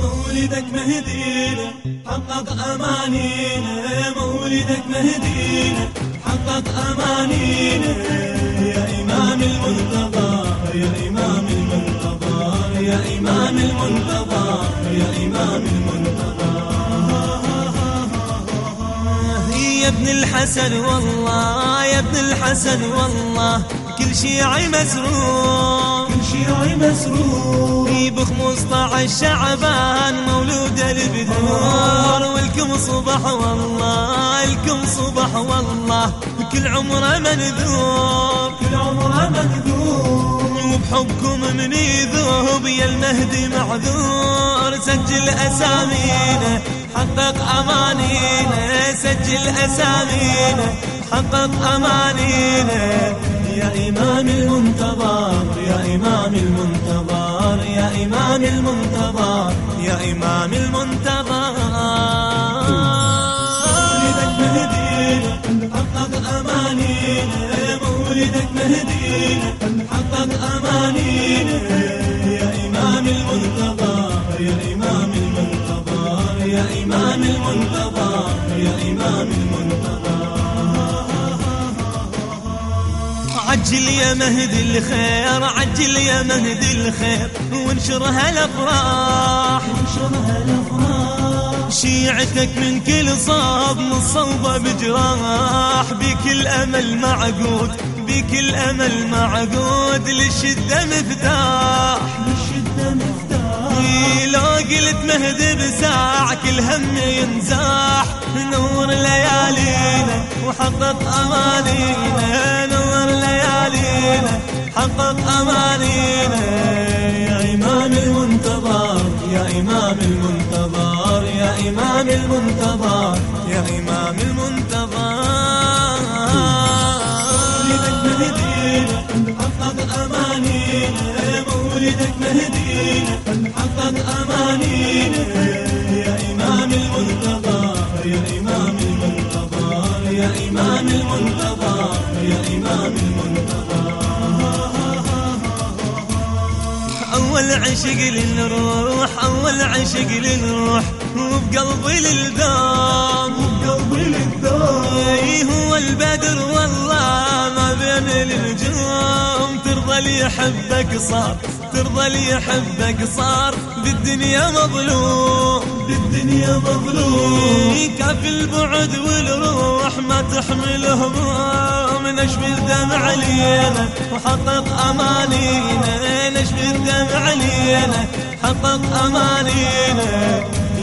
مولدك مهدينا حقق أمانينا. مولدك مهدينا حقق أمانينا. يا إمام المنتظر يا إمام المنتظر يا إمام المنتظر يا إمام المنتظر. يا ابن الحسن والله يا ابن الحسن والله كل شيعي مسرور كل شيعي مسرور في ب 15 شعبان مولود البدور. والكم صبح والله الكم صبح والله كل عمره منذور. كل عمره منذور. وبحبكم من يذوب يا المهدي معذور. سجل أسامينا حقق أمانينا. سجل أسامينا حقق أمانينا. يا إمام المنتظر. إمام المنتظر يا إمام المنتظر يا إمام المنتظر. مولدك مهدينا حقق أمانينا مولدك مهدينا حقق أمانينا يا إمام المنتظر يا إمام المنتظر يا إمام المنتظر يا إمام المنتظر. عجل يا مهدي الخير عجل يا مهدي الخير. وانشر هالافراح وانشر هالافراح شيعتك من كل صوب مصوبة بجراح. بك الامل معقود بك الامل معقود للشدة مفتاح. للشدة مفتاح. لو قلت مهدي بساع كل هم ينزاح. نور ليالينا وحقق أمانينا. حقق أمانينا. يا إمام المنتظر يا إمام المنتظر يا إمام المنتظر يا إمام المنتظر. مولدك مهدينا حقق أمانينا. مولدك مهدينا حقق أمانينا. المنتظر يا امام المنتظر أول عشق للروح أول عشق للروح وبقلبي للدام وبقلبي للدام هو البدر والله ما بين النجوم ترضى لي يحبك صار ترضى لي يحبك صار. بالدنيا مظلوم. بالدنيا مظلوم. كاف البعد والروح. ما تحمل هموم نشف الدمع علينا وحقق أمانينا نشف الدمع علينا حقق أمانينا.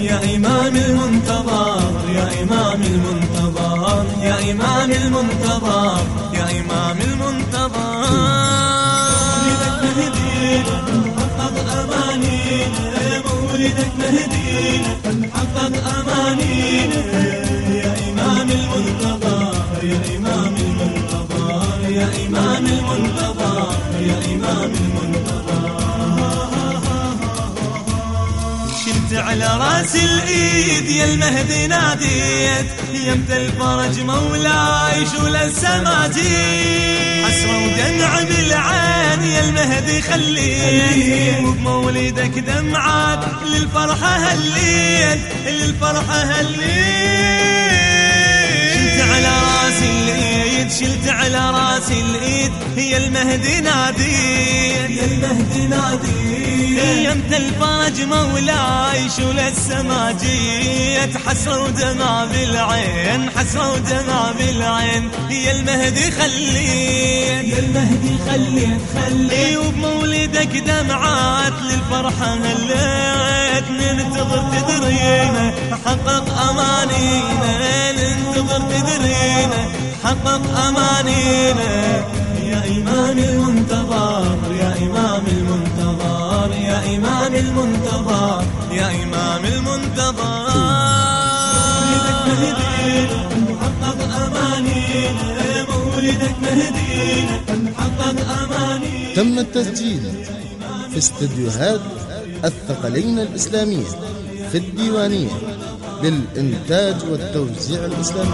يا إمام المنتظر يا إمام المنتظر يا إمام المنتظر يا إمام المنتظر. حقق أمانينا مولدك مهدينا حقق أمانينا. يا إمام المنتظر يا إمام المنتظر. شلت على رأس الإيد يا المهدي ناديت يمت الفرج مولاي شو السماجيد حسرة ودمع بالعين يا المهدي خليت. وبمولدك دمعات للفرحة هليت للفرحة هليت. الايد على رأس الإيد هي المهدي ناديت يا المهدي ناديت يمت الفرج مولاي شو للسما جيت؟ حسرة ودمع بالعين حسرة ودمع بالعين. يا المهدي خليت. يا المهدي خليت خليت. وبمولدك دمعات للفرحة هليت ننتظر تدرينا حقق أمانينا ننتظر تدرينا حقق أمانينا يا إمام المنتظر يا إمام المنتظر يا إمام المنتظر يا إمام المنتظر. مولدك مهدينا حقق أمانينا مولدك مهدينا حقق أمانينا تم التسجيل في استديوهات الثقلين الإسلامية في الديوانية للإنتاج والتوزيع الإسلامي.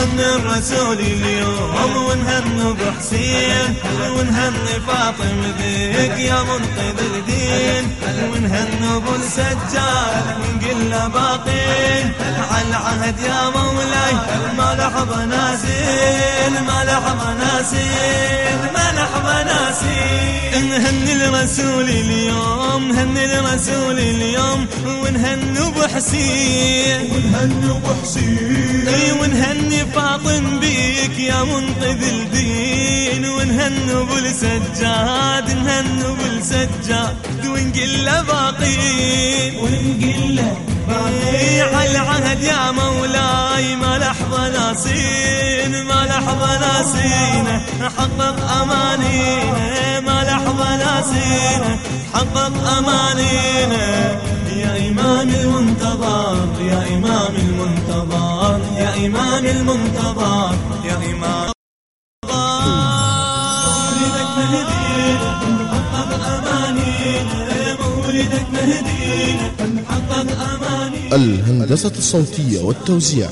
نهني الرسول اليوم ونهني بحسين ونهني فاطم ذيك يا منقذ الدين. ونهني ابو السجاد ونقل له باقين. على العهد يا مولاي ما لحظة ناسين ما لحظة ناسين ما لحظة ناسين. نهني الرسول اليوم نهني الرسول اليوم ونهني ابو حسين ونهني ابو حسين إي ونهني فاطم بيك يا منقذ الدين ونهني ابو السجاد نهني ابو السجاد. ونقل له باقين ونقل له على العهد يا مولاي ما لحظة ناسين ما لحظة ناسين حقق أمانينا ما لحظة ناسين حقق أمانينا. يا إمام المنتظر يا إمام المنتظر. إمام المنتظر يا إمام مولدك مهدينا حقق أمانينا مولدك مهدينا حقق أمانينا الهندسة الصوتية والتوزيع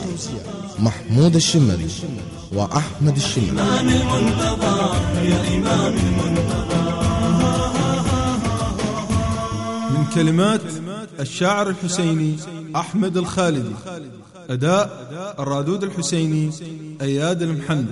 محمود الشمري وأحمد الشمري. إمام المنتظر يا إمام المنتظر. من كلمات الشاعر الحسيني أحمد الخالدي. أداء الرادود الحسيني أياد المحنى